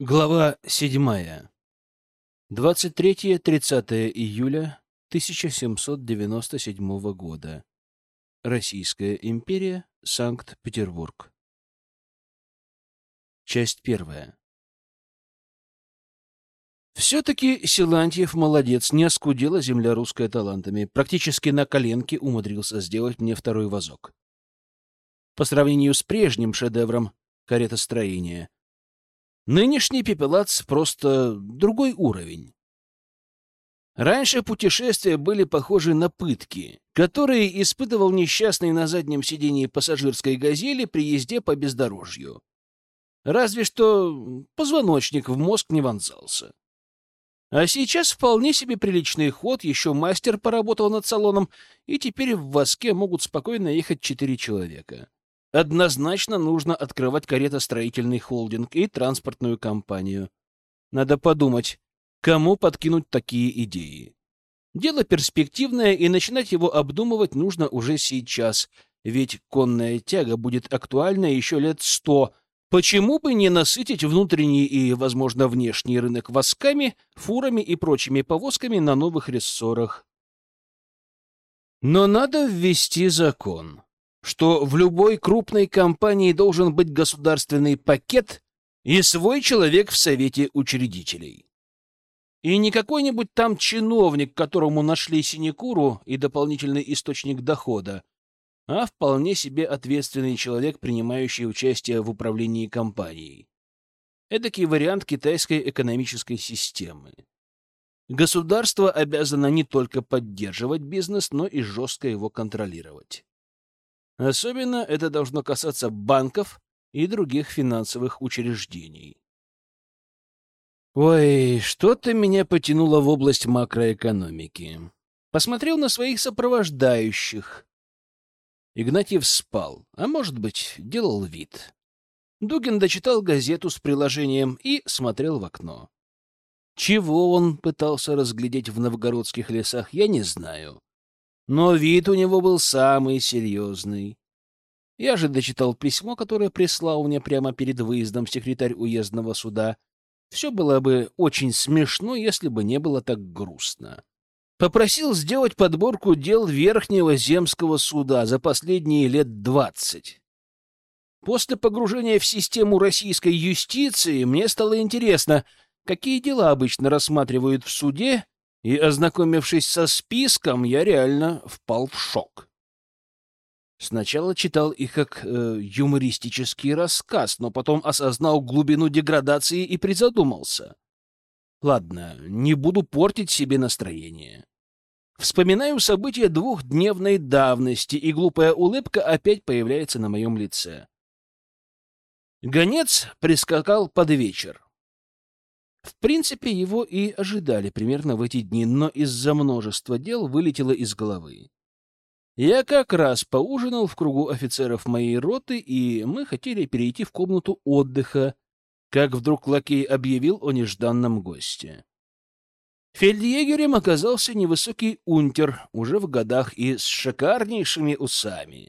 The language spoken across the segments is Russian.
Глава седьмая. 23-30 июля 1797 года. Российская империя, Санкт-Петербург. Часть первая. Все-таки Силантьев молодец, не оскудела земля русская талантами. Практически на коленке умудрился сделать мне второй вазок. По сравнению с прежним шедевром каретостроения — Нынешний пепелац просто другой уровень. Раньше путешествия были похожи на пытки, которые испытывал несчастный на заднем сидении пассажирской «Газели» при езде по бездорожью. Разве что позвоночник в мозг не вонзался. А сейчас вполне себе приличный ход, еще мастер поработал над салоном, и теперь в воске могут спокойно ехать четыре человека. Однозначно нужно открывать каретостроительный холдинг и транспортную компанию. Надо подумать, кому подкинуть такие идеи. Дело перспективное, и начинать его обдумывать нужно уже сейчас, ведь конная тяга будет актуальна еще лет сто. Почему бы не насытить внутренний и, возможно, внешний рынок восками, фурами и прочими повозками на новых рессорах? Но надо ввести закон что в любой крупной компании должен быть государственный пакет и свой человек в совете учредителей. И не какой-нибудь там чиновник, которому нашли синекуру и дополнительный источник дохода, а вполне себе ответственный человек, принимающий участие в управлении компанией. Эдакий вариант китайской экономической системы. Государство обязано не только поддерживать бизнес, но и жестко его контролировать. Особенно это должно касаться банков и других финансовых учреждений. Ой, что-то меня потянуло в область макроэкономики. Посмотрел на своих сопровождающих. Игнатьев спал, а может быть, делал вид. Дугин дочитал газету с приложением и смотрел в окно. Чего он пытался разглядеть в новгородских лесах, я не знаю но вид у него был самый серьезный. Я же дочитал письмо, которое прислал мне прямо перед выездом секретарь уездного суда. Все было бы очень смешно, если бы не было так грустно. Попросил сделать подборку дел Верхнего земского суда за последние лет двадцать. После погружения в систему российской юстиции мне стало интересно, какие дела обычно рассматривают в суде и, ознакомившись со списком, я реально впал в шок. Сначала читал их как э, юмористический рассказ, но потом осознал глубину деградации и призадумался. Ладно, не буду портить себе настроение. Вспоминаю события двухдневной давности, и глупая улыбка опять появляется на моем лице. Гонец прискакал под вечер. В принципе, его и ожидали примерно в эти дни, но из-за множества дел вылетело из головы. Я как раз поужинал в кругу офицеров моей роты, и мы хотели перейти в комнату отдыха, как вдруг лакей объявил о нежданном госте. Фельдъегерем оказался невысокий унтер, уже в годах и с шикарнейшими усами.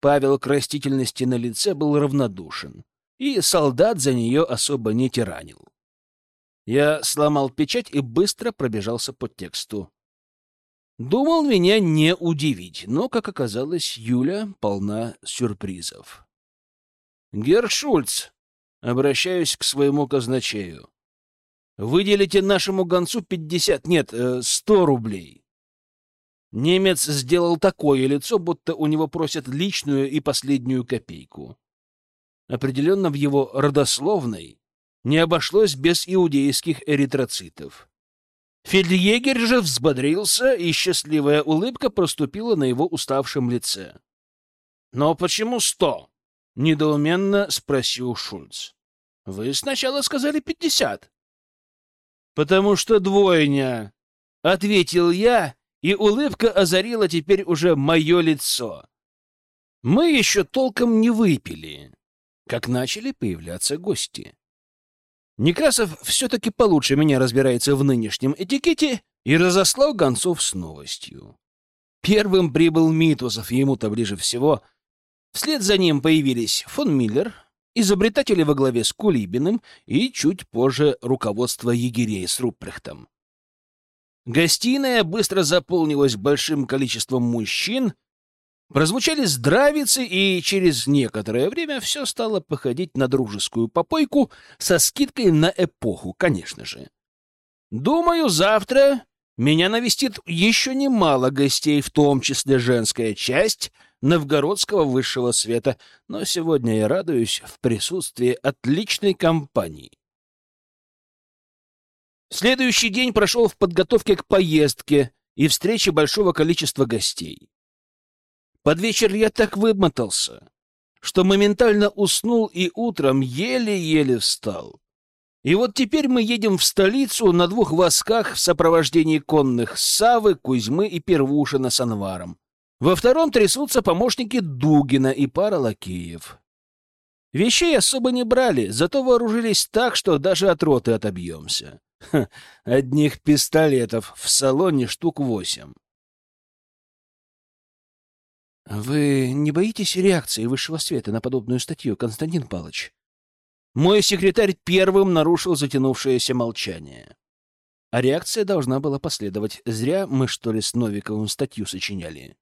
Павел к растительности на лице был равнодушен, и солдат за нее особо не тиранил. Я сломал печать и быстро пробежался по тексту. Думал меня не удивить, но, как оказалось, Юля полна сюрпризов. «Гершульц, обращаюсь к своему казначею. Выделите нашему гонцу пятьдесят, нет, э, сто рублей». Немец сделал такое лицо, будто у него просят личную и последнюю копейку. Определенно в его родословной не обошлось без иудейских эритроцитов. Фельдъегерь же взбодрился, и счастливая улыбка проступила на его уставшем лице. «Но почему сто?» — недоуменно спросил Шульц. «Вы сначала сказали пятьдесят». «Потому что двойня», — ответил я, и улыбка озарила теперь уже мое лицо. Мы еще толком не выпили, как начали появляться гости. Некрасов все-таки получше меня разбирается в нынешнем этикете и разослал гонцов с новостью. Первым прибыл Митусов, ему-то ближе всего. Вслед за ним появились фон Миллер, изобретатели во главе с Кулибиным и чуть позже руководство егерей с Рупрехтом. Гостиная быстро заполнилась большим количеством мужчин, прозвучали здравицы, и через некоторое время все стало походить на дружескую попойку со скидкой на эпоху, конечно же. Думаю, завтра меня навестит еще немало гостей, в том числе женская часть новгородского высшего света, но сегодня я радуюсь в присутствии отличной компании. Следующий день прошел в подготовке к поездке и встрече большого количества гостей. Под вечер я так вымотался, что моментально уснул и утром еле-еле встал. И вот теперь мы едем в столицу на двух восках в сопровождении конных Савы, Кузьмы и Первушина с Анваром. Во втором трясутся помощники Дугина и пара лакеев. Вещей особо не брали, зато вооружились так, что даже от роты отобьемся. Ха, одних пистолетов в салоне штук восемь. Вы не боитесь реакции высшего света на подобную статью, Константин Павлович? Мой секретарь первым нарушил затянувшееся молчание. А реакция должна была последовать. Зря мы, что ли, с Новиковым статью сочиняли.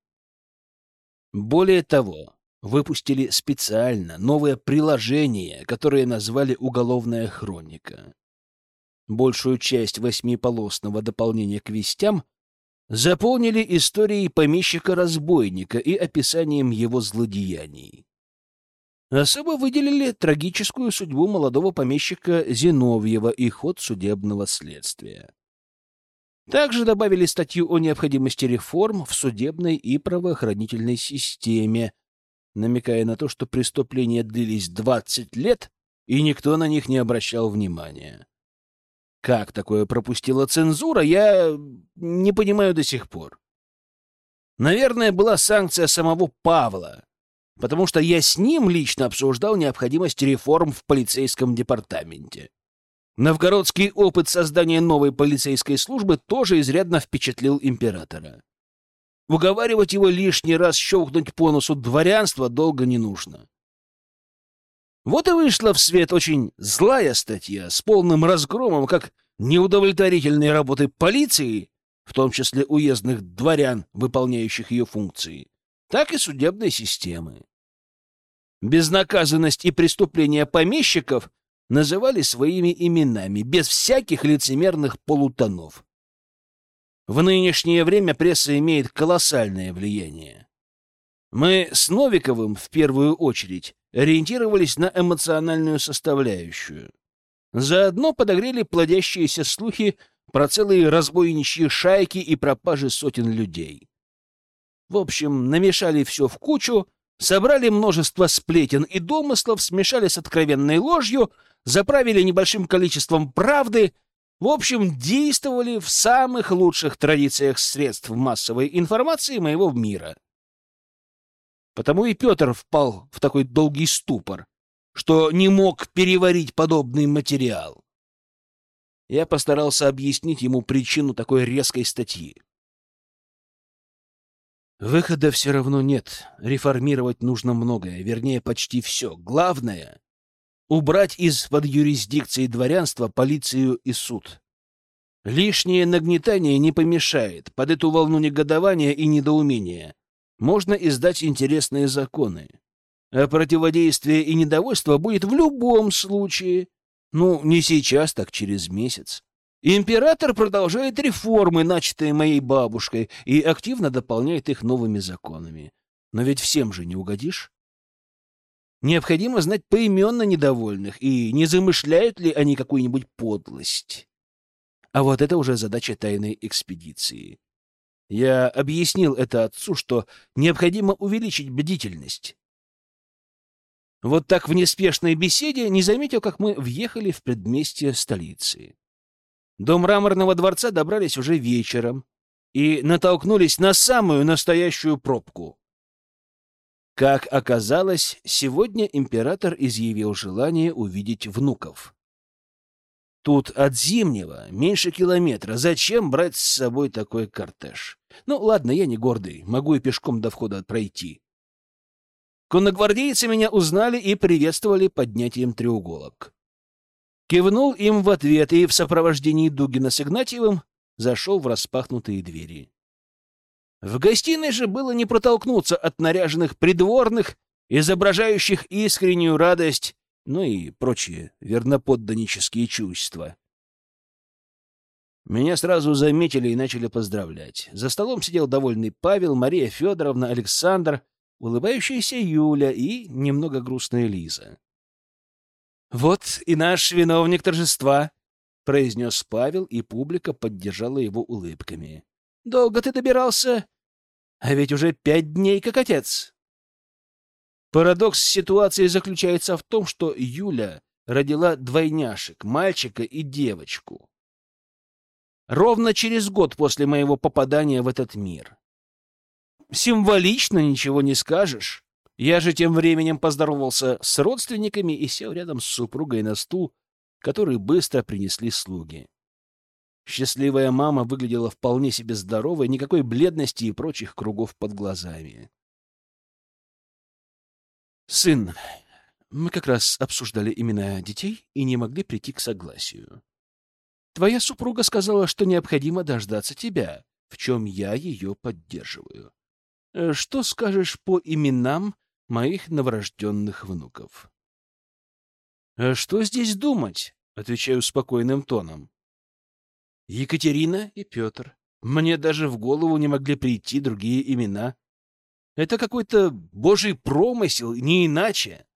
Более того, выпустили специально новое приложение, которое назвали «Уголовная хроника» большую часть восьмиполосного дополнения к вестям, заполнили историей помещика-разбойника и описанием его злодеяний. Особо выделили трагическую судьбу молодого помещика Зиновьева и ход судебного следствия. Также добавили статью о необходимости реформ в судебной и правоохранительной системе, намекая на то, что преступления длились 20 лет, и никто на них не обращал внимания. Как такое пропустила цензура, я не понимаю до сих пор. Наверное, была санкция самого Павла, потому что я с ним лично обсуждал необходимость реформ в полицейском департаменте. Новгородский опыт создания новой полицейской службы тоже изрядно впечатлил императора. Уговаривать его лишний раз щелкнуть по носу дворянства долго не нужно. Вот и вышла в свет очень злая статья с полным разгромом как неудовлетворительной работы полиции, в том числе уездных дворян, выполняющих ее функции, так и судебной системы. Безнаказанность и преступления помещиков называли своими именами, без всяких лицемерных полутонов. В нынешнее время пресса имеет колоссальное влияние. Мы с Новиковым, в первую очередь, ориентировались на эмоциональную составляющую. Заодно подогрели плодящиеся слухи про целые разбойничьи шайки и пропажи сотен людей. В общем, намешали все в кучу, собрали множество сплетен и домыслов, смешали с откровенной ложью, заправили небольшим количеством правды, в общем, действовали в самых лучших традициях средств массовой информации моего мира. Потому и Петр впал в такой долгий ступор, что не мог переварить подобный материал. Я постарался объяснить ему причину такой резкой статьи. Выхода все равно нет. Реформировать нужно многое, вернее, почти все. Главное — убрать из-под юрисдикции дворянства полицию и суд. Лишнее нагнетание не помешает под эту волну негодования и недоумения можно издать интересные законы. А противодействие и недовольство будет в любом случае. Ну, не сейчас, так через месяц. Император продолжает реформы, начатые моей бабушкой, и активно дополняет их новыми законами. Но ведь всем же не угодишь. Необходимо знать поименно недовольных, и не замышляют ли они какую-нибудь подлость. А вот это уже задача тайной экспедиции. Я объяснил это отцу, что необходимо увеличить бдительность. Вот так в неспешной беседе не заметил, как мы въехали в предместье столицы. До мраморного дворца добрались уже вечером и натолкнулись на самую настоящую пробку. Как оказалось, сегодня император изъявил желание увидеть внуков. Тут от Зимнего меньше километра. Зачем брать с собой такой кортеж? Ну, ладно, я не гордый, могу и пешком до входа пройти. Конногвардейцы меня узнали и приветствовали поднятием треуголок. Кивнул им в ответ и в сопровождении Дугина с Игнатьевым зашел в распахнутые двери. В гостиной же было не протолкнуться от наряженных придворных, изображающих искреннюю радость, ну и прочие верноподданнические чувства. Меня сразу заметили и начали поздравлять. За столом сидел довольный Павел, Мария Федоровна, Александр, улыбающаяся Юля и немного грустная Лиза. «Вот и наш виновник торжества», — произнес Павел, и публика поддержала его улыбками. «Долго ты добирался? А ведь уже пять дней как отец». Парадокс ситуации заключается в том, что Юля родила двойняшек, мальчика и девочку. Ровно через год после моего попадания в этот мир. Символично ничего не скажешь. Я же тем временем поздоровался с родственниками и сел рядом с супругой на стул, который быстро принесли слуги. Счастливая мама выглядела вполне себе здоровой, никакой бледности и прочих кругов под глазами. «Сын, мы как раз обсуждали имена детей и не могли прийти к согласию. Твоя супруга сказала, что необходимо дождаться тебя, в чем я ее поддерживаю. Э, что скажешь по именам моих новорожденных внуков? Э, что здесь думать? Отвечаю спокойным тоном. Екатерина и Петр. Мне даже в голову не могли прийти другие имена. Это какой-то божий промысел, не иначе.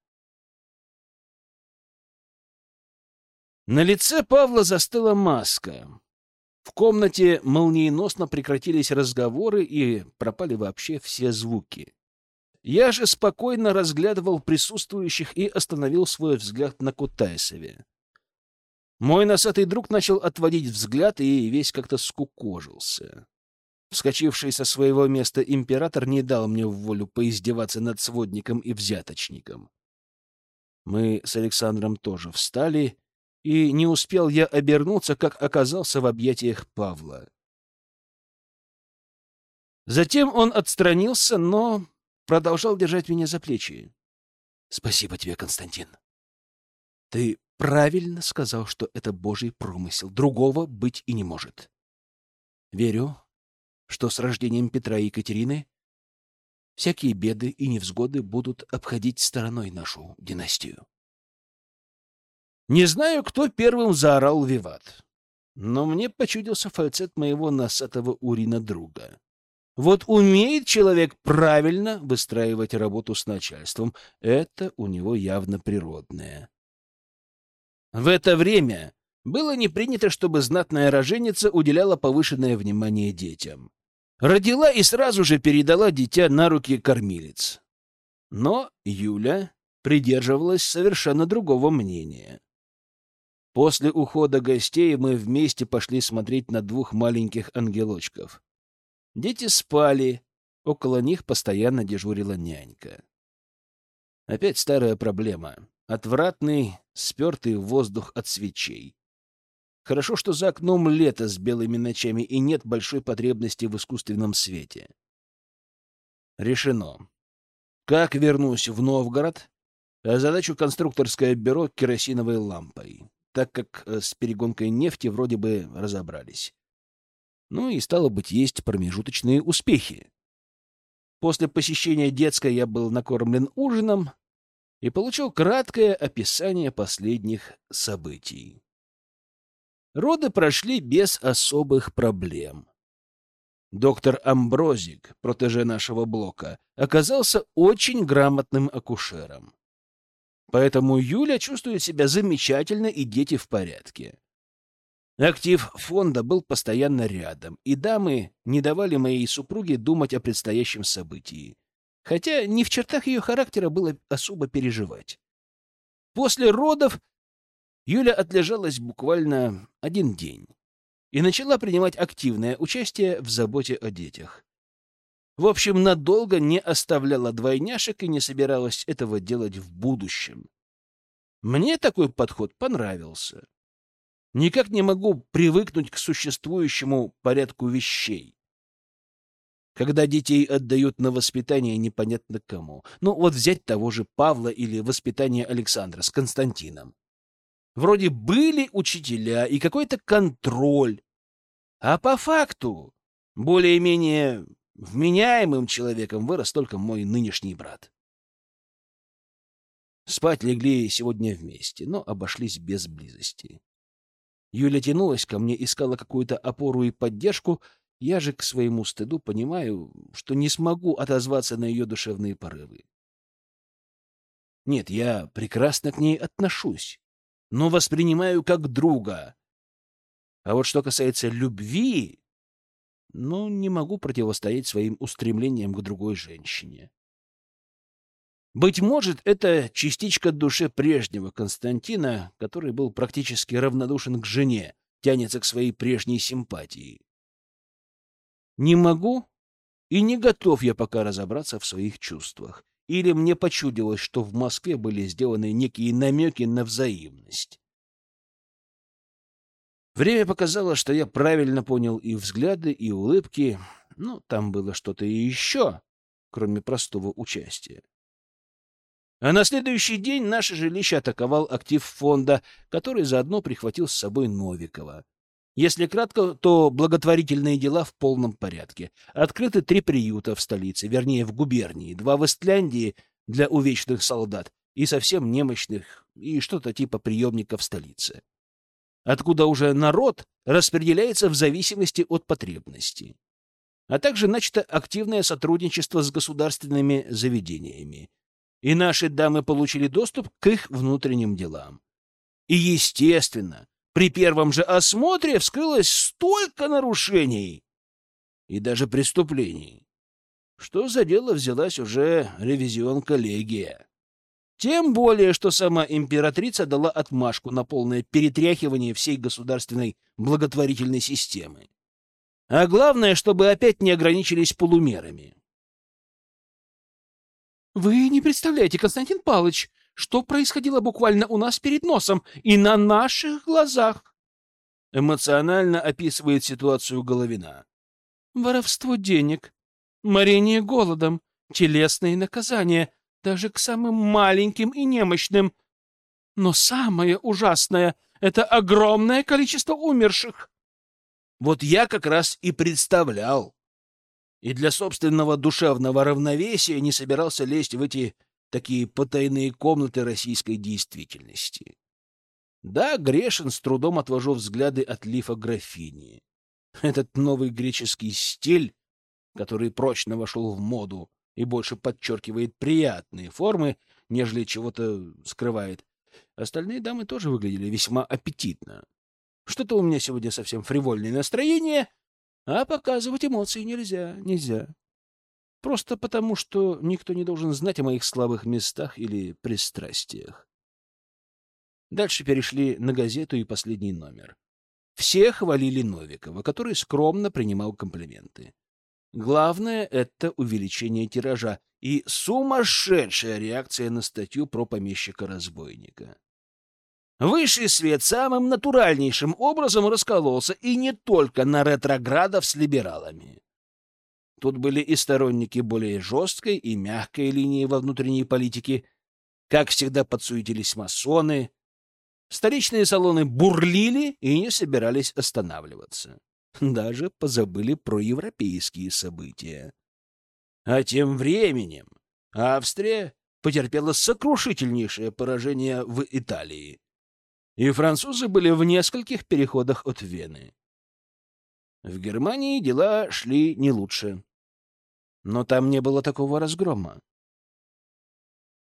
На лице Павла застыла маска. В комнате молниеносно прекратились разговоры и пропали вообще все звуки. Я же спокойно разглядывал присутствующих и остановил свой взгляд на Кутайсове. Мой носатый друг начал отводить взгляд и весь как-то скукожился. Вскочивший со своего места император не дал мне в волю поиздеваться над сводником и взяточником. Мы с Александром тоже встали и не успел я обернуться, как оказался в объятиях Павла. Затем он отстранился, но продолжал держать меня за плечи. — Спасибо тебе, Константин. Ты правильно сказал, что это Божий промысел. Другого быть и не может. Верю, что с рождением Петра и Екатерины всякие беды и невзгоды будут обходить стороной нашу династию. Не знаю, кто первым заорал «Виват», но мне почудился фальцет моего носатого урина друга. Вот умеет человек правильно выстраивать работу с начальством. Это у него явно природное. В это время было не принято, чтобы знатная роженица уделяла повышенное внимание детям. Родила и сразу же передала дитя на руки кормилец. Но Юля придерживалась совершенно другого мнения. После ухода гостей мы вместе пошли смотреть на двух маленьких ангелочков. Дети спали, около них постоянно дежурила нянька. Опять старая проблема. Отвратный, спертый воздух от свечей. Хорошо, что за окном лето с белыми ночами и нет большой потребности в искусственном свете. Решено. Как вернусь в Новгород, задачу конструкторское бюро керосиновой лампой так как э, с перегонкой нефти вроде бы разобрались. Ну и, стало быть, есть промежуточные успехи. После посещения детской я был накормлен ужином и получил краткое описание последних событий. Роды прошли без особых проблем. Доктор Амброзик, протеже нашего блока, оказался очень грамотным акушером. Поэтому Юля чувствует себя замечательно, и дети в порядке. Актив фонда был постоянно рядом, и дамы не давали моей супруге думать о предстоящем событии. Хотя не в чертах ее характера было особо переживать. После родов Юля отлежалась буквально один день и начала принимать активное участие в заботе о детях. В общем, надолго не оставляла двойняшек и не собиралась этого делать в будущем. Мне такой подход понравился. Никак не могу привыкнуть к существующему порядку вещей. когда детей отдают на воспитание непонятно кому. Ну, вот взять того же Павла или воспитание Александра с Константином. Вроде были учителя и какой-то контроль, а по факту более-менее вменяемым человеком вырос только мой нынешний брат. Спать легли сегодня вместе, но обошлись без близости. Юля тянулась ко мне, искала какую-то опору и поддержку, я же к своему стыду понимаю, что не смогу отозваться на ее душевные порывы. Нет, я прекрасно к ней отношусь, но воспринимаю как друга. А вот что касается любви, ну, не могу противостоять своим устремлениям к другой женщине. Быть может, это частичка души прежнего Константина, который был практически равнодушен к жене, тянется к своей прежней симпатии. Не могу и не готов я пока разобраться в своих чувствах. Или мне почудилось, что в Москве были сделаны некие намеки на взаимность. Время показало, что я правильно понял и взгляды, и улыбки, но там было что-то и еще, кроме простого участия. А на следующий день наше жилище атаковал актив фонда, который заодно прихватил с собой Новикова. Если кратко, то благотворительные дела в полном порядке. Открыты три приюта в столице, вернее, в губернии, два в Истляндии для увечных солдат и совсем немощных, и что-то типа приемника в столице. Откуда уже народ распределяется в зависимости от потребностей. А также начато активное сотрудничество с государственными заведениями. И наши дамы получили доступ к их внутренним делам. И, естественно, при первом же осмотре вскрылось столько нарушений и даже преступлений. Что за дело взялась уже ревизион-коллегия? Тем более, что сама императрица дала отмашку на полное перетряхивание всей государственной благотворительной системы. А главное, чтобы опять не ограничились полумерами. «Вы не представляете, Константин Павлович, что происходило буквально у нас перед носом и на наших глазах. Эмоционально описывает ситуацию Головина. Воровство денег, морение голодом, телесные наказания, даже к самым маленьким и немощным. Но самое ужасное — это огромное количество умерших. Вот я как раз и представлял. И для собственного душевного равновесия не собирался лезть в эти такие потайные комнаты российской действительности. Да, грешен, с трудом отвожу взгляды от лифа графини. Этот новый греческий стиль, который прочно вошел в моду и больше подчеркивает приятные формы, нежели чего-то скрывает, остальные дамы тоже выглядели весьма аппетитно. Что-то у меня сегодня совсем фривольное настроение, а показывать эмоции нельзя, нельзя. Просто потому, что никто не должен знать о моих слабых местах или пристрастиях. Дальше перешли на газету и последний номер. Все хвалили Новикова, который скромно принимал комплименты. Главное — это увеличение тиража и сумасшедшая реакция на статью про помещика-разбойника. Высший свет самым натуральнейшим образом раскололся и не только на ретроградов с либералами. Тут были и сторонники более жесткой и мягкой линии во внутренней политике. Как всегда подсуетились масоны. Столичные салоны бурлили и не собирались останавливаться. Даже позабыли про европейские события. А тем временем Австрия потерпела сокрушительнейшее поражение в Италии. И французы были в нескольких переходах от Вены. В Германии дела шли не лучше. Но там не было такого разгрома.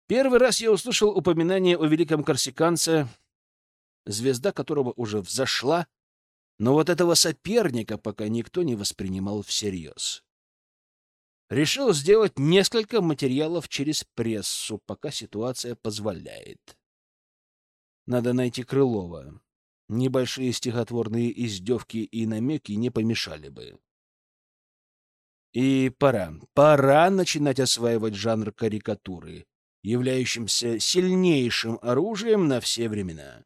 Первый раз я услышал упоминание о великом корсиканце, звезда которого уже взошла, но вот этого соперника пока никто не воспринимал всерьез. Решил сделать несколько материалов через прессу, пока ситуация позволяет. Надо найти Крылова. Небольшие стихотворные издевки и намеки не помешали бы. И пора, пора начинать осваивать жанр карикатуры, являющимся сильнейшим оружием на все времена.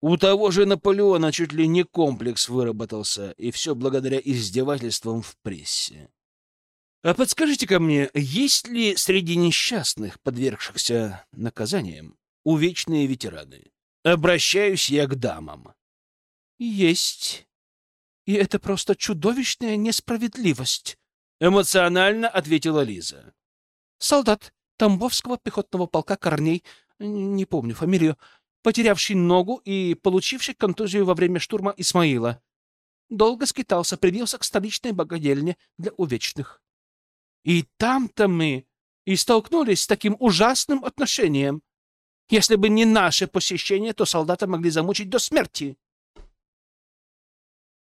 У того же Наполеона чуть ли не комплекс выработался, и все благодаря издевательствам в прессе. А подскажите-ка мне, есть ли среди несчастных, подвергшихся наказаниям, увечные ветераны? Обращаюсь я к дамам. Есть. И это просто чудовищная несправедливость, эмоционально ответила Лиза. Солдат Тамбовского пехотного полка Корней, не помню фамилию, потерявший ногу и получивший контузию во время штурма Исмаила. Долго скитался, привился к столичной богадельне для увечных. И там-то мы и столкнулись с таким ужасным отношением. Если бы не наше посещение, то солдата могли замучить до смерти.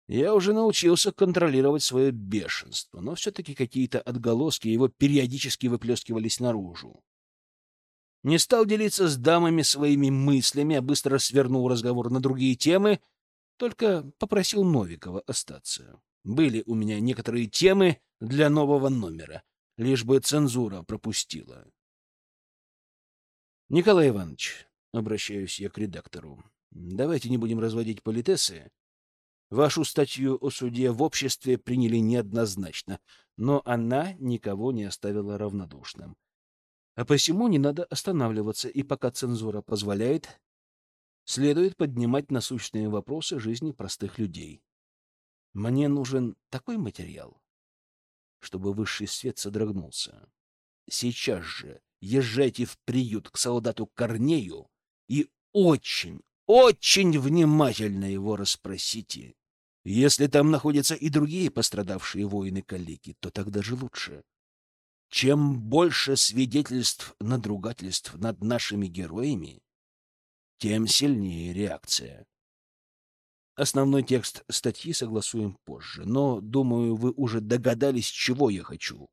Я уже научился контролировать свое бешенство, но все-таки какие-то отголоски его периодически выплескивались наружу. Не стал делиться с дамами своими мыслями, а быстро свернул разговор на другие темы, только попросил Новикова остаться. Были у меня некоторые темы для нового номера, лишь бы цензура пропустила. Николай Иванович, обращаюсь я к редактору, давайте не будем разводить политесы. Вашу статью о суде в обществе приняли неоднозначно, но она никого не оставила равнодушным. А посему не надо останавливаться, и пока цензура позволяет, следует поднимать насущные вопросы жизни простых людей. Мне нужен такой материал, чтобы высший свет содрогнулся. Сейчас же езжайте в приют к солдату Корнею и очень, очень внимательно его расспросите. Если там находятся и другие пострадавшие воины-калеки, то тогда же лучше. Чем больше свидетельств надругательств над нашими героями, тем сильнее реакция. Основной текст статьи согласуем позже, но, думаю, вы уже догадались, чего я хочу.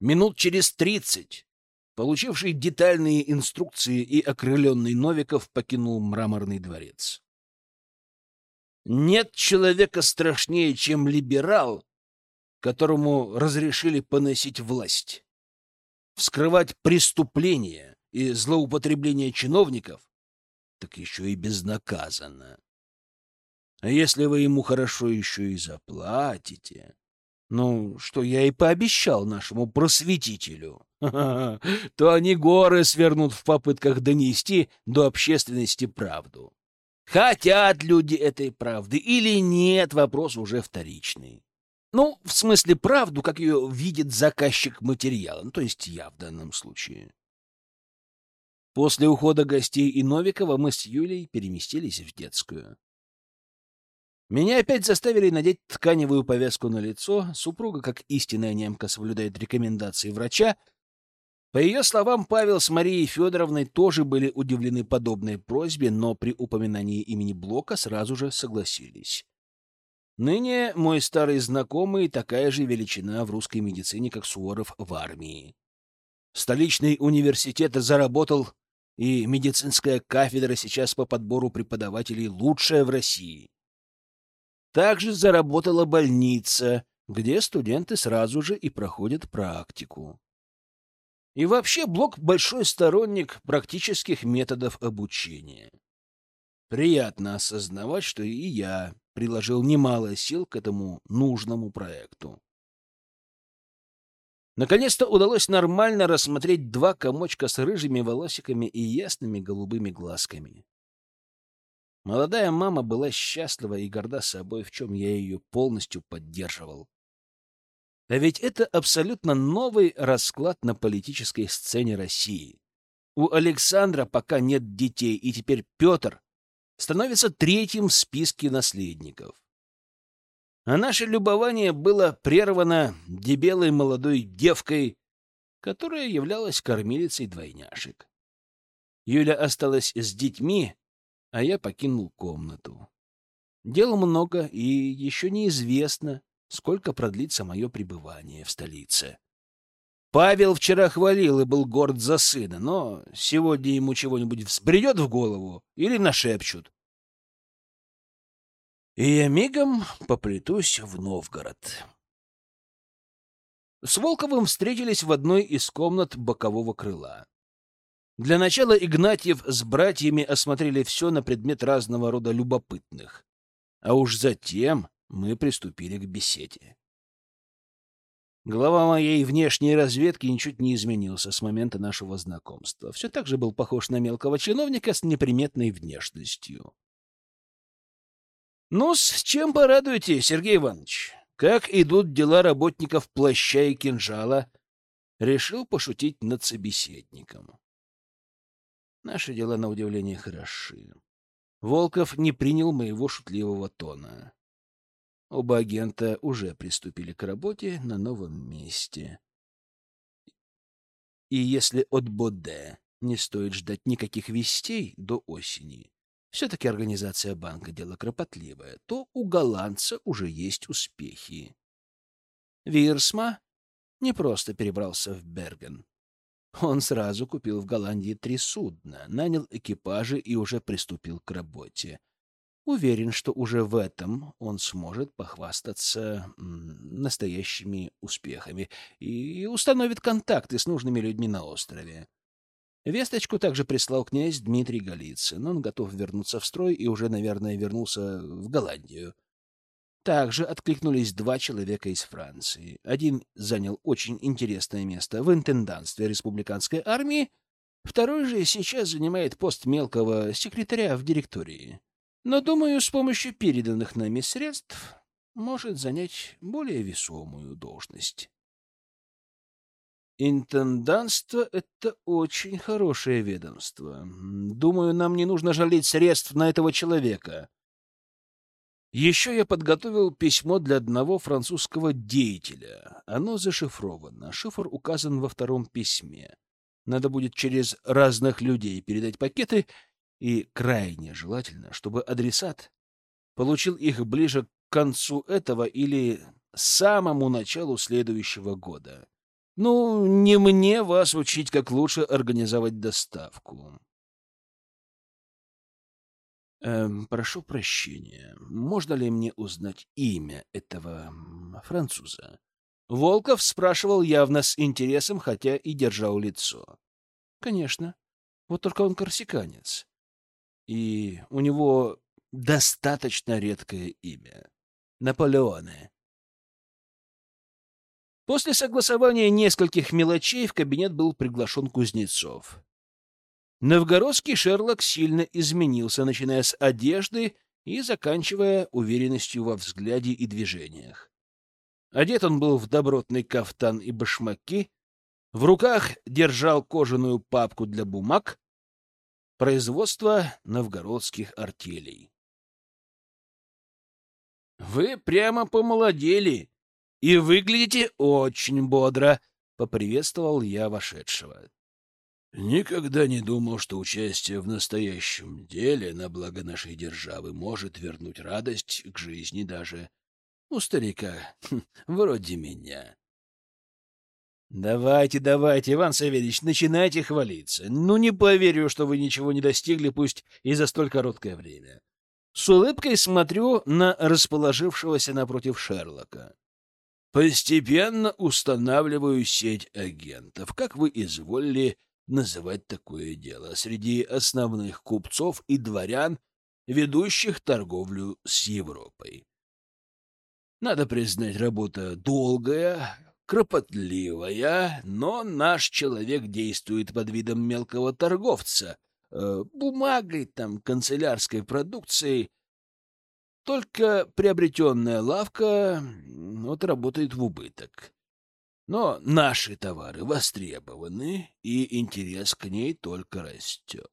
Минут через тридцать, получивший детальные инструкции и окрыленный Новиков покинул мраморный дворец. Нет человека страшнее, чем либерал, которому разрешили поносить власть. Вскрывать преступления и злоупотребления чиновников, так еще и безнаказанно. А если вы ему хорошо еще и заплатите, ну, что я и пообещал нашему просветителю, то они горы свернут в попытках донести до общественности правду. Хотят люди этой правды или нет, вопрос уже вторичный. Ну, в смысле, правду, как ее видит заказчик материала, ну, то есть я в данном случае. После ухода гостей и Новикова мы с Юлей переместились в детскую. Меня опять заставили надеть тканевую повязку на лицо. Супруга, как истинная немка, соблюдает рекомендации врача. По ее словам, Павел с Марией Федоровной тоже были удивлены подобной просьбе, но при упоминании имени Блока сразу же согласились. Ныне мой старый знакомый такая же величина в русской медицине, как Суворов в армии. Столичный университет заработал, и медицинская кафедра сейчас по подбору преподавателей лучшая в России. Также заработала больница, где студенты сразу же и проходят практику. И вообще Блок — большой сторонник практических методов обучения. Приятно осознавать, что и я приложил немало сил к этому нужному проекту. Наконец-то удалось нормально рассмотреть два комочка с рыжими волосиками и ясными голубыми глазками. Молодая мама была счастлива и горда собой, в чем я ее полностью поддерживал. А ведь это абсолютно новый расклад на политической сцене России. У Александра пока нет детей, и теперь Петр становится третьим в списке наследников. А наше любование было прервано дебелой молодой девкой, которая являлась кормилицей двойняшек. Юля осталась с детьми, а я покинул комнату. Дел много, и еще неизвестно, сколько продлится мое пребывание в столице. Павел вчера хвалил и был горд за сына, но сегодня ему чего-нибудь взбредет в голову или нашепчут. И я мигом поплетусь в Новгород. С Волковым встретились в одной из комнат бокового крыла. Для начала Игнатьев с братьями осмотрели все на предмет разного рода любопытных. А уж затем мы приступили к беседе. Глава моей внешней разведки ничуть не изменился с момента нашего знакомства. Все так же был похож на мелкого чиновника с неприметной внешностью. ну с чем порадуете, Сергей Иванович? Как идут дела работников плаща и кинжала? Решил пошутить над собеседником. Наши дела, на удивление, хороши. Волков не принял моего шутливого тона. Оба агента уже приступили к работе на новом месте. И если от Боде не стоит ждать никаких вестей до осени, все-таки организация банка — дело кропотливое, то у голландца уже есть успехи. Вирсма не просто перебрался в Берген. Он сразу купил в Голландии три судна, нанял экипажи и уже приступил к работе. Уверен, что уже в этом он сможет похвастаться настоящими успехами и установит контакты с нужными людьми на острове. Весточку также прислал князь Дмитрий Голицын. Он готов вернуться в строй и уже, наверное, вернулся в Голландию. Также откликнулись два человека из Франции. Один занял очень интересное место в интендантстве республиканской армии, второй же сейчас занимает пост мелкого секретаря в директории но, думаю, с помощью переданных нами средств может занять более весомую должность. Интендантство — это очень хорошее ведомство. Думаю, нам не нужно жалеть средств на этого человека. Еще я подготовил письмо для одного французского деятеля. Оно зашифровано. Шифр указан во втором письме. Надо будет через разных людей передать пакеты — и крайне желательно, чтобы адресат получил их ближе к концу этого или самому началу следующего года. Ну, не мне вас учить, как лучше организовать доставку. Эм, прошу прощения, можно ли мне узнать имя этого француза? Волков спрашивал явно с интересом, хотя и держал лицо. Конечно. Вот только он корсиканец и у него достаточно редкое имя — Наполеоне. После согласования нескольких мелочей в кабинет был приглашен Кузнецов. Новгородский Шерлок сильно изменился, начиная с одежды и заканчивая уверенностью во взгляде и движениях. Одет он был в добротный кафтан и башмаки, в руках держал кожаную папку для бумаг, Производство новгородских артелей. «Вы прямо помолодели и выглядите очень бодро», — поприветствовал я вошедшего. «Никогда не думал, что участие в настоящем деле на благо нашей державы может вернуть радость к жизни даже у старика вроде меня», Давайте, давайте, Иван Савельевич, начинайте хвалиться. Ну, не поверю, что вы ничего не достигли, пусть и за столь короткое время. С улыбкой смотрю на расположившегося напротив Шерлока. Постепенно устанавливаю сеть агентов, как вы изволили называть такое дело, среди основных купцов и дворян, ведущих торговлю с Европой. Надо признать, работа долгая, кропотливая, но наш человек действует под видом мелкого торговца, э, бумагой там, канцелярской продукцией. Только приобретенная лавка вот работает в убыток. Но наши товары востребованы, и интерес к ней только растет.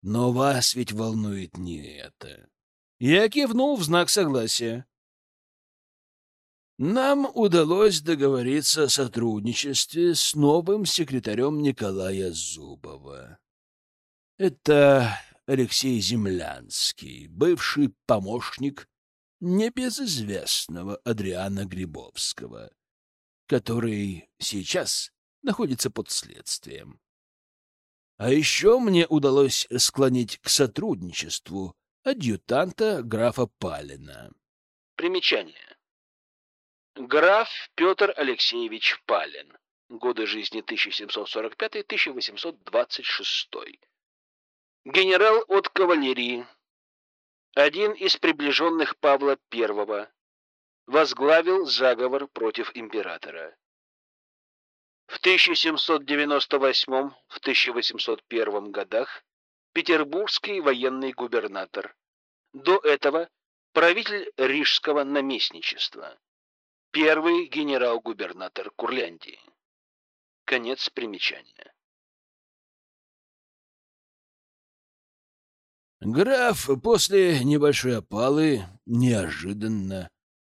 Но вас ведь волнует не это. Я кивнул в знак согласия. Нам удалось договориться о сотрудничестве с новым секретарем Николая Зубова. Это Алексей Землянский, бывший помощник небезызвестного Адриана Грибовского, который сейчас находится под следствием. А еще мне удалось склонить к сотрудничеству адъютанта графа Палина. Примечание. Граф Петр Алексеевич Палин. Годы жизни 1745-1826. Генерал от кавалерии. Один из приближенных Павла I. возглавил заговор против императора. В 1798-1801 годах петербургский военный губернатор. До этого правитель Рижского наместничества. Первый генерал-губернатор Курляндии. Конец примечания. Граф после небольшой опалы неожиданно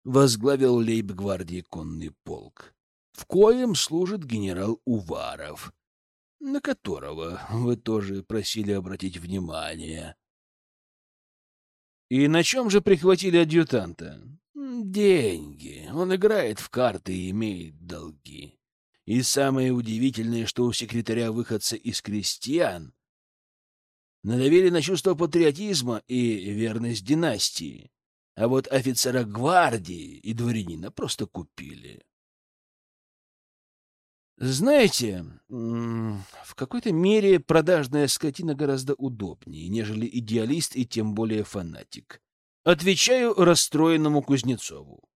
возглавил лейб-гвардии конный полк, в коем служит генерал Уваров, на которого вы тоже просили обратить внимание. И на чем же прихватили адъютанта? Деньги. Он играет в карты и имеет долги. И самое удивительное, что у секретаря выходца из крестьян надавили на чувство патриотизма и верность династии, а вот офицера гвардии и дворянина просто купили. Знаете, в какой-то мере продажная скотина гораздо удобнее, нежели идеалист и тем более фанатик. Отвечаю расстроенному Кузнецову.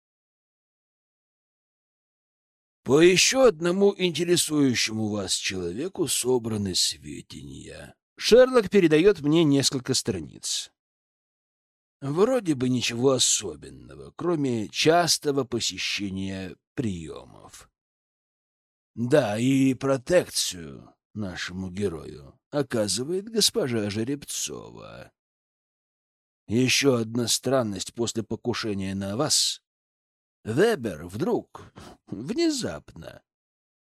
По еще одному интересующему вас человеку собраны сведения. Шерлок передает мне несколько страниц. Вроде бы ничего особенного, кроме частого посещения приемов. Да, и протекцию нашему герою оказывает госпожа Жеребцова. Еще одна странность после покушения на вас. Вебер вдруг, внезапно,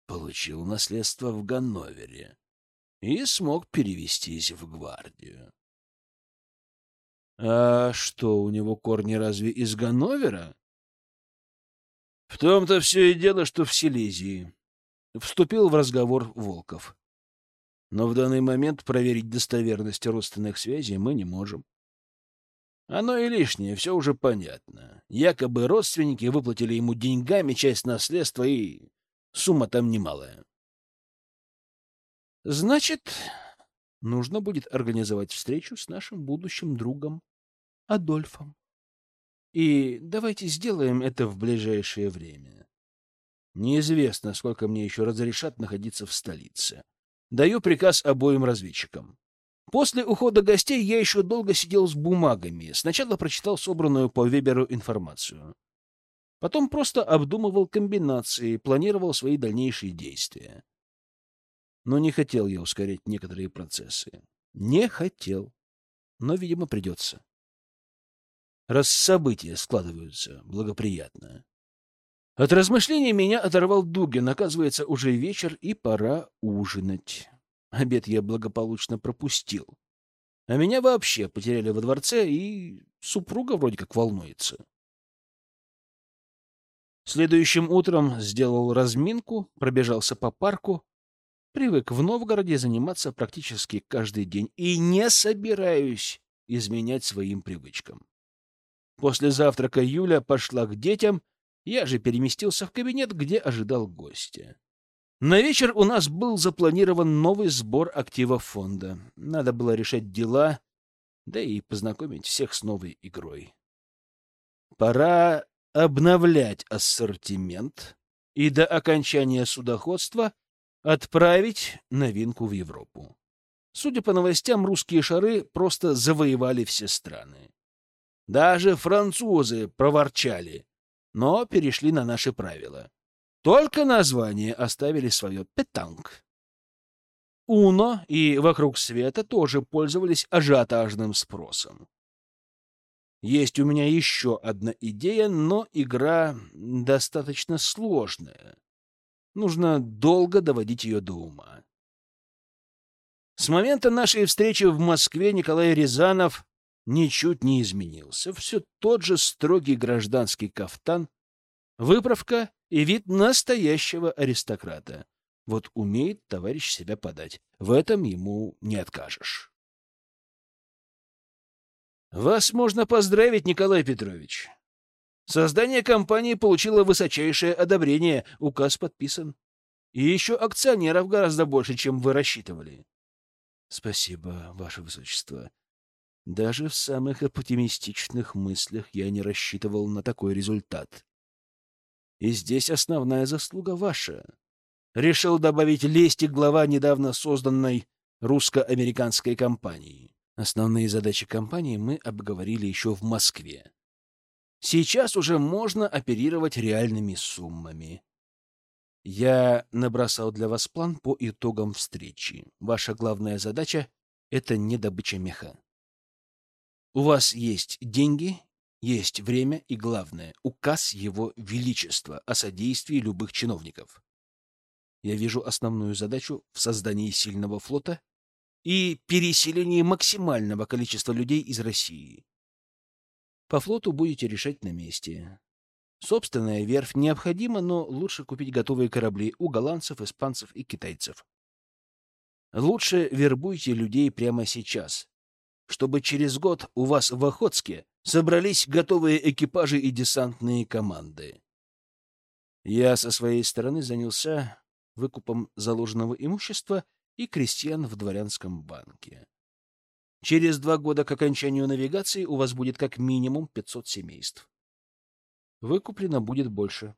получил наследство в Ганновере и смог перевестись в гвардию. А что, у него корни разве из Ганновера? В том-то все и дело, что в Силезии. Вступил в разговор Волков. Но в данный момент проверить достоверность родственных связей мы не можем. Оно и лишнее, все уже понятно. Якобы родственники выплатили ему деньгами часть наследства, и сумма там немалая. Значит, нужно будет организовать встречу с нашим будущим другом Адольфом. И давайте сделаем это в ближайшее время. Неизвестно, сколько мне еще разрешат находиться в столице. Даю приказ обоим разведчикам. После ухода гостей я еще долго сидел с бумагами. Сначала прочитал собранную по Веберу информацию. Потом просто обдумывал комбинации, планировал свои дальнейшие действия. Но не хотел я ускорять некоторые процессы. Не хотел. Но, видимо, придется. Раз события складываются благоприятно. От размышлений меня оторвал Дугин. Оказывается, уже вечер, и пора ужинать. Обед я благополучно пропустил. А меня вообще потеряли во дворце, и супруга вроде как волнуется. Следующим утром сделал разминку, пробежался по парку. Привык в Новгороде заниматься практически каждый день и не собираюсь изменять своим привычкам. После завтрака Юля пошла к детям — я же переместился в кабинет, где ожидал гостя. На вечер у нас был запланирован новый сбор активов фонда. Надо было решать дела, да и познакомить всех с новой игрой. Пора обновлять ассортимент и до окончания судоходства отправить новинку в Европу. Судя по новостям, русские шары просто завоевали все страны. Даже французы проворчали но перешли на наши правила. Только название оставили свое «петанг». Уно и «Вокруг света» тоже пользовались ажиотажным спросом. Есть у меня еще одна идея, но игра достаточно сложная. Нужно долго доводить ее до ума. С момента нашей встречи в Москве Николай Рязанов ничуть не изменился. Все тот же строгий гражданский кафтан, выправка и вид настоящего аристократа. Вот умеет товарищ себя подать. В этом ему не откажешь. Вас можно поздравить, Николай Петрович. Создание компании получило высочайшее одобрение, указ подписан. И еще акционеров гораздо больше, чем вы рассчитывали. Спасибо, Ваше Высочество. Даже в самых оптимистичных мыслях я не рассчитывал на такой результат. И здесь основная заслуга ваша. Решил добавить лести глава недавно созданной русско-американской компании. Основные задачи компании мы обговорили еще в Москве. Сейчас уже можно оперировать реальными суммами. Я набросал для вас план по итогам встречи. Ваша главная задача — это не добыча меха. У вас есть деньги, есть время и, главное, указ Его Величества о содействии любых чиновников. Я вижу основную задачу в создании сильного флота и переселении максимального количества людей из России. По флоту будете решать на месте. Собственная верфь необходима, но лучше купить готовые корабли у голландцев, испанцев и китайцев. Лучше вербуйте людей прямо сейчас, чтобы через год у вас в Охотске собрались готовые экипажи и десантные команды. Я со своей стороны занялся выкупом заложенного имущества и крестьян в дворянском банке. Через два года к окончанию навигации у вас будет как минимум 500 семейств. Выкуплено будет больше.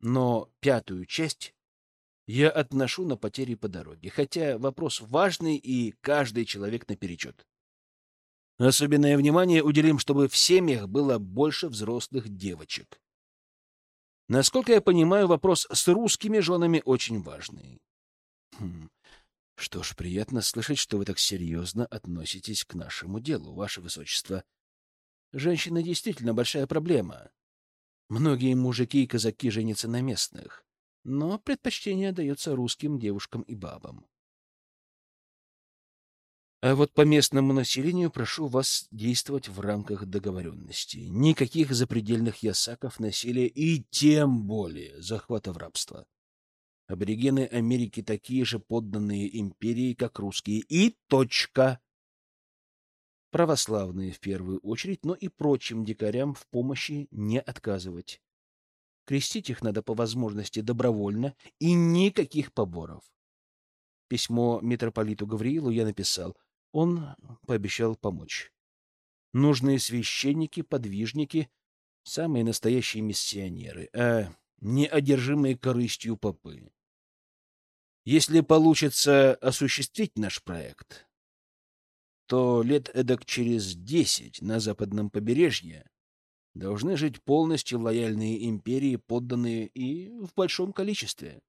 Но пятую часть я отношу на потери по дороге, хотя вопрос важный и каждый человек наперечет. Особенное внимание уделим, чтобы в семьях было больше взрослых девочек. Насколько я понимаю, вопрос с русскими женами очень важный. Хм. Что ж, приятно слышать, что вы так серьезно относитесь к нашему делу, ваше высочество. Женщины действительно большая проблема. Многие мужики и казаки женятся на местных, но предпочтение дается русским девушкам и бабам. А вот по местному населению прошу вас действовать в рамках договоренности. Никаких запредельных ясаков, насилия и тем более захвата в рабство. Аборигены Америки такие же подданные империи, как русские. И точка. Православные в первую очередь, но и прочим дикарям в помощи не отказывать. Крестить их надо по возможности добровольно и никаких поборов. Письмо митрополиту Гавриилу я написал. Он пообещал помочь. Нужные священники, подвижники, самые настоящие миссионеры, а не одержимые корыстью попы. Если получится осуществить наш проект, то лет эдак через десять на западном побережье должны жить полностью лояльные империи, подданные и в большом количестве.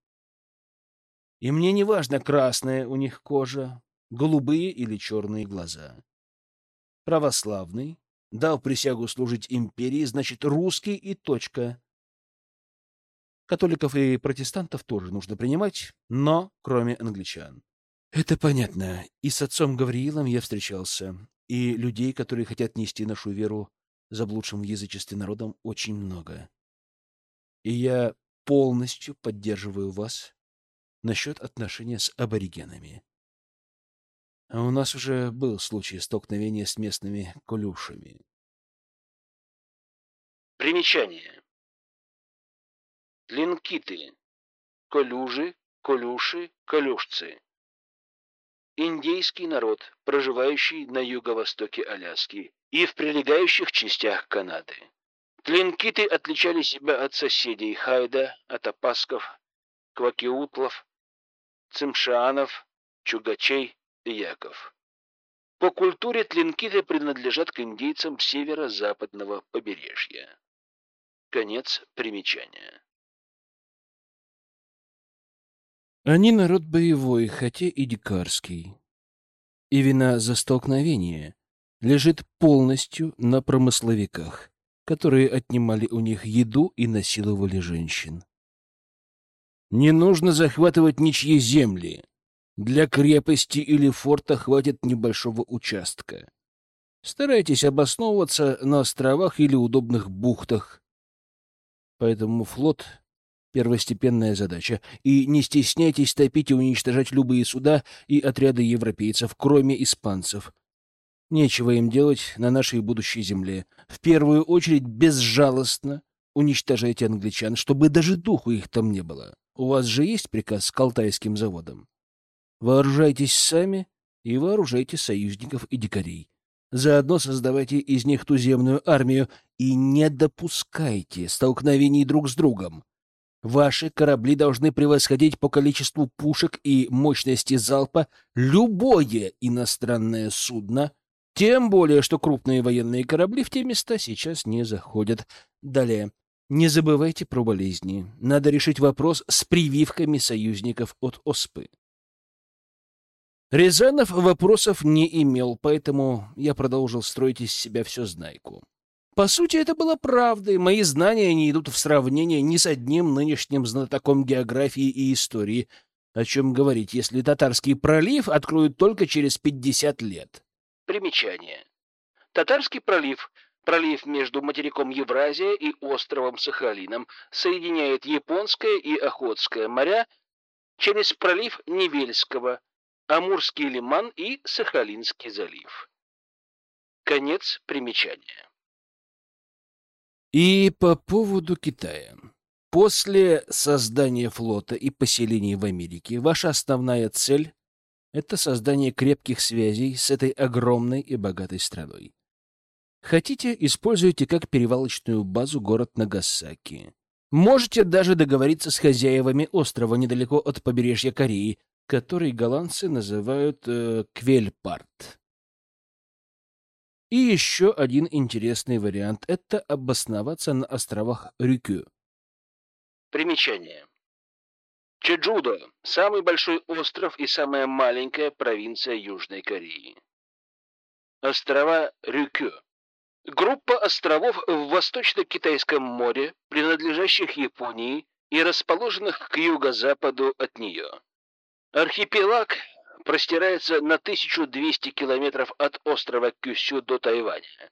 И мне не важно, красная у них кожа, голубые или черные глаза. Православный, дал присягу служить империи, значит, русский и точка. Католиков и протестантов тоже нужно принимать, но кроме англичан. Это понятно. И с отцом Гавриилом я встречался, и людей, которые хотят нести нашу веру заблудшим в язычестве народом, очень много. И я полностью поддерживаю вас насчет отношения с аборигенами. А у нас уже был случай столкновения с местными колюшами. Примечание. Линкиты. Колюжи, колюши, колюшцы. Индейский народ, проживающий на юго-востоке Аляски и в прилегающих частях Канады. Тлинкиты отличали себя от соседей Хайда, Атапасков, Квакиутлов, Цимшианов, Чугачей Яков. По культуре тлинкиты принадлежат к индейцам северо-западного побережья. Конец примечания. Они народ боевой, хотя и дикарский. И вина за столкновение лежит полностью на промысловиках, которые отнимали у них еду и насиловали женщин. Не нужно захватывать ничьи земли, для крепости или форта хватит небольшого участка. Старайтесь обосновываться на островах или удобных бухтах. Поэтому флот — первостепенная задача. И не стесняйтесь топить и уничтожать любые суда и отряды европейцев, кроме испанцев. Нечего им делать на нашей будущей земле. В первую очередь безжалостно уничтожайте англичан, чтобы даже духу их там не было. У вас же есть приказ к Алтайским заводам? Вооружайтесь сами и вооружайте союзников и дикарей. Заодно создавайте из них туземную армию и не допускайте столкновений друг с другом. Ваши корабли должны превосходить по количеству пушек и мощности залпа любое иностранное судно, тем более, что крупные военные корабли в те места сейчас не заходят. Далее. Не забывайте про болезни. Надо решить вопрос с прививками союзников от ОСПы. Рязанов вопросов не имел, поэтому я продолжил строить из себя все знайку. По сути, это было правдой. Мои знания не идут в сравнение ни с одним нынешним знатоком географии и истории. О чем говорить, если Татарский пролив откроют только через 50 лет? Примечание. Татарский пролив Пролив между материком Евразия и островом Сахалином соединяет Японское и Охотское моря через пролив Невельского, Амурский лиман и Сахалинский залив. Конец примечания. И по поводу Китая. После создания флота и поселений в Америке ваша основная цель — это создание крепких связей с этой огромной и богатой страной. Хотите, используйте как перевалочную базу город Нагасаки. Можете даже договориться с хозяевами острова недалеко от побережья Кореи, который голландцы называют э, Квельпарт. И еще один интересный вариант — это обосноваться на островах Рюкю. Примечание. Чеджудо – самый большой остров и самая маленькая провинция Южной Кореи. Острова Рюкю Группа островов в Восточно-Китайском море, принадлежащих Японии и расположенных к юго-западу от нее. Архипелаг простирается на 1200 километров от острова Кюсю до Тайваня.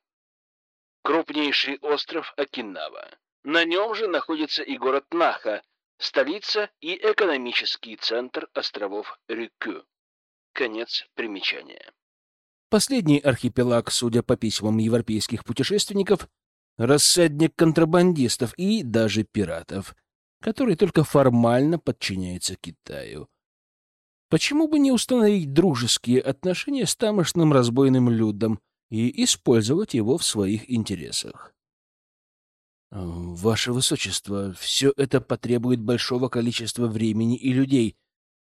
Крупнейший остров Окинава. На нем же находится и город Наха, столица и экономический центр островов Рюкю. Конец примечания. Последний архипелаг, судя по письмам европейских путешественников, рассадник контрабандистов и даже пиратов, который только формально подчиняется Китаю. Почему бы не установить дружеские отношения с тамошным разбойным людом и использовать его в своих интересах? Ваше Высочество, все это потребует большого количества времени и людей,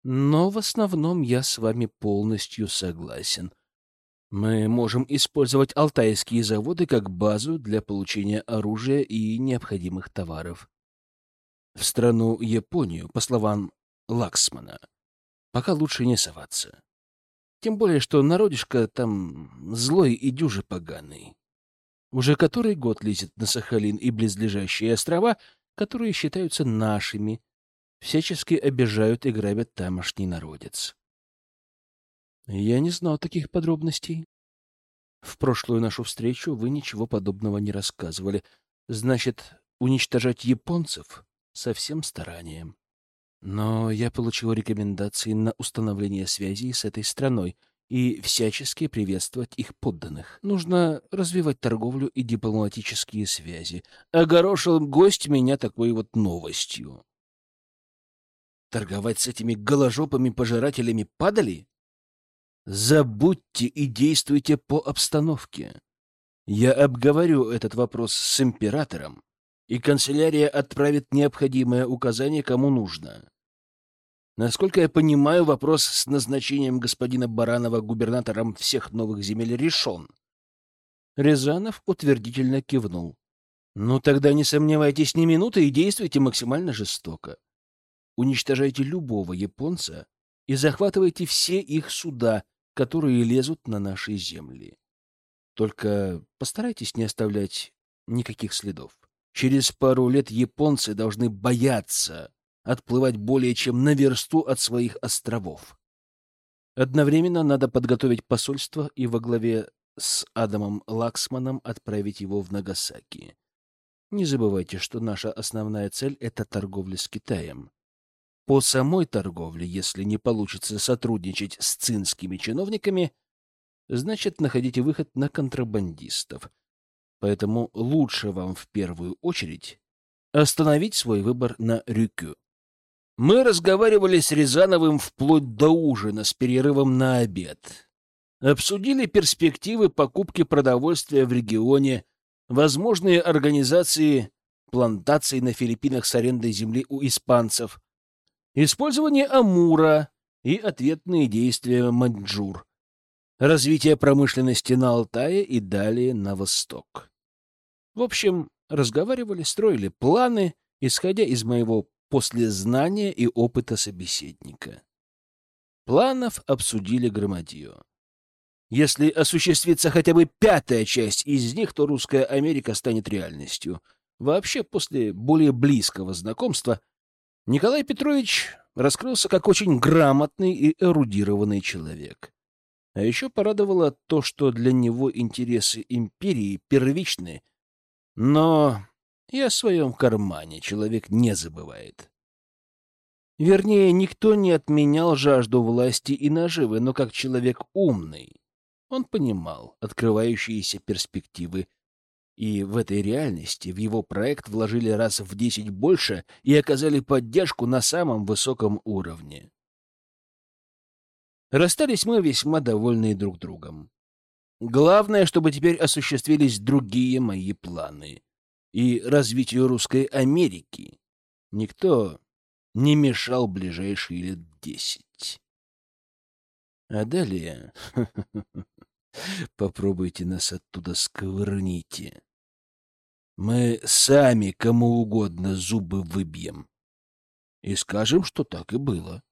но в основном я с вами полностью согласен. Мы можем использовать алтайские заводы как базу для получения оружия и необходимых товаров. В страну Японию, по словам Лаксмана, пока лучше не соваться. Тем более, что народишко там злой и дюжи поганый. Уже который год лезет на Сахалин и близлежащие острова, которые считаются нашими, всячески обижают и грабят тамошний народец. Я не знал таких подробностей. В прошлую нашу встречу вы ничего подобного не рассказывали. Значит, уничтожать японцев со всем старанием. Но я получил рекомендации на установление связей с этой страной и всячески приветствовать их подданных. Нужно развивать торговлю и дипломатические связи. Огорошил гость меня такой вот новостью. Торговать с этими голожопыми пожирателями падали? Забудьте и действуйте по обстановке. Я обговорю этот вопрос с императором, и канцелярия отправит необходимое указание, кому нужно. Насколько я понимаю, вопрос с назначением господина Баранова губернатором всех новых земель решен. Рязанов утвердительно кивнул. «Ну тогда не сомневайтесь ни минуты и действуйте максимально жестоко. Уничтожайте любого японца и захватывайте все их суда, которые лезут на наши земли. Только постарайтесь не оставлять никаких следов. Через пару лет японцы должны бояться отплывать более чем на версту от своих островов. Одновременно надо подготовить посольство и во главе с Адамом Лаксманом отправить его в Нагасаки. Не забывайте, что наша основная цель — это торговля с Китаем. По самой торговле, если не получится сотрудничать с цинскими чиновниками, значит, находите выход на контрабандистов. Поэтому лучше вам в первую очередь остановить свой выбор на Рюкю. Мы разговаривали с Рязановым вплоть до ужина с перерывом на обед. Обсудили перспективы покупки продовольствия в регионе, возможные организации плантаций на Филиппинах с арендой земли у испанцев, использование Амура и ответные действия маньчжур, развитие промышленности на Алтае и далее на восток. В общем, разговаривали, строили планы, исходя из моего послезнания и опыта собеседника. Планов обсудили громадье. Если осуществится хотя бы пятая часть из них, то русская Америка станет реальностью. Вообще, после более близкого знакомства Николай Петрович раскрылся как очень грамотный и эрудированный человек. А еще порадовало то, что для него интересы империи первичны, но и о своем кармане человек не забывает. Вернее, никто не отменял жажду власти и наживы, но как человек умный, он понимал открывающиеся перспективы, и в этой реальности в его проект вложили раз в десять больше и оказали поддержку на самом высоком уровне. Расстались мы весьма довольны друг другом. Главное, чтобы теперь осуществились другие мои планы. И развитию русской Америки никто не мешал ближайшие лет десять. А далее попробуйте нас оттуда сковырните. Мы сами кому угодно зубы выбьем. И скажем, что так и было.